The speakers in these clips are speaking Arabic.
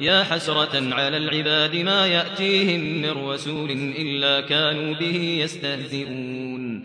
يا حسرة على العباد ما يأتيهم من رسول إلا كانوا به يستهزئون.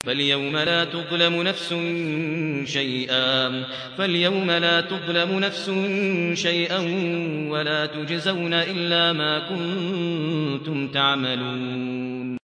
فاليوم لا تظلم نفس شيئا فاليوم لا تظلم نفس شيئا ولا تجزون إلا ما كنتم تعملون.